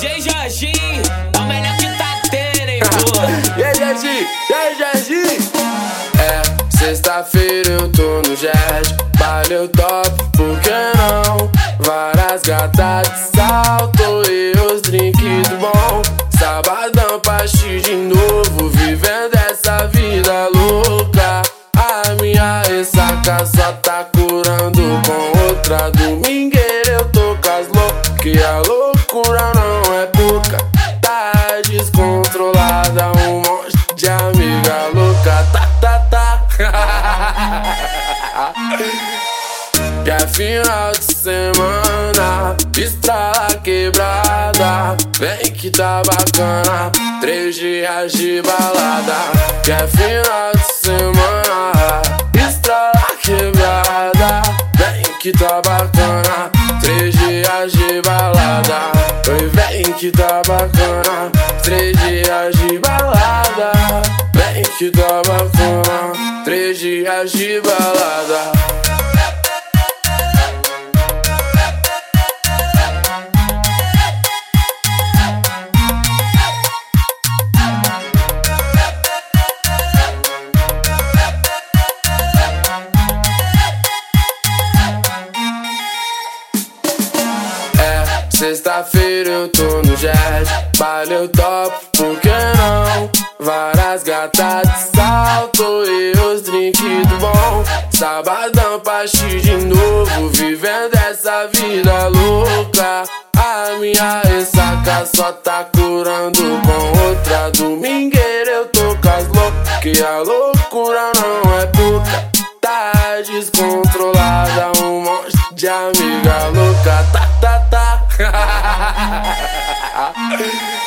DJ Jorginho é o melhor que tá tendo, hein, porra. E aí, Jorginho? E aí, Jorginho? É, sexta-feira eu tô no jet. Valeu é top, por que não? Várias gatas de salto e os drinks do bom. Sabadão, pasti de novo, vivendo essa vida louca. A minha ressaca só tá curando com outra domingueira. Eu tô com as loucas, que a louca. É final de semana, estrala quebrada. Vem que tá bacana, três dias de balada. Que é final de semana, estrala quebrada. Vem que tá bacana, três dias de balada. Oi, vem que tá bacana, três dias de balada. Vem que tá bacana, três dias de balada. Sexta-feira eu tô no jet, baile eu topo, por que não? Várias gatas de salto Sabadão, partir de novo, vivendo essa vida louca. A minha ressaca só tá curando com outra domingueira. Eu tô com as loucas, que a loucura não é pouca. Tá descontrolada, um monte de amiga louca. Tá, tá, tá.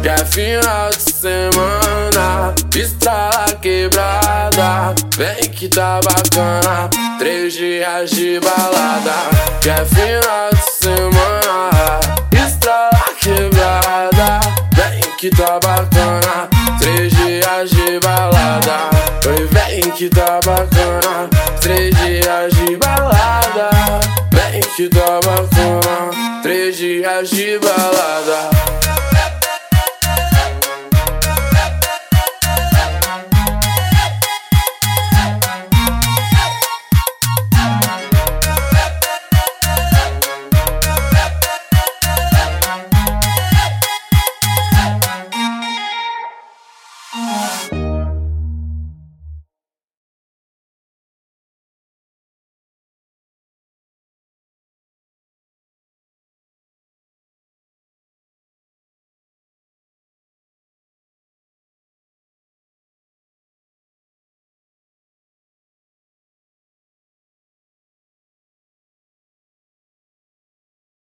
Que é final de semana, estrala quebrada. Vem que tá bacana, três dias de balada. Que é final de semana, estrala quebrada. Vem que tá bacana, três dias de balada. Oi, vem que tá bacana, três dias de balada. Vem que tá bacana. Três dias de balada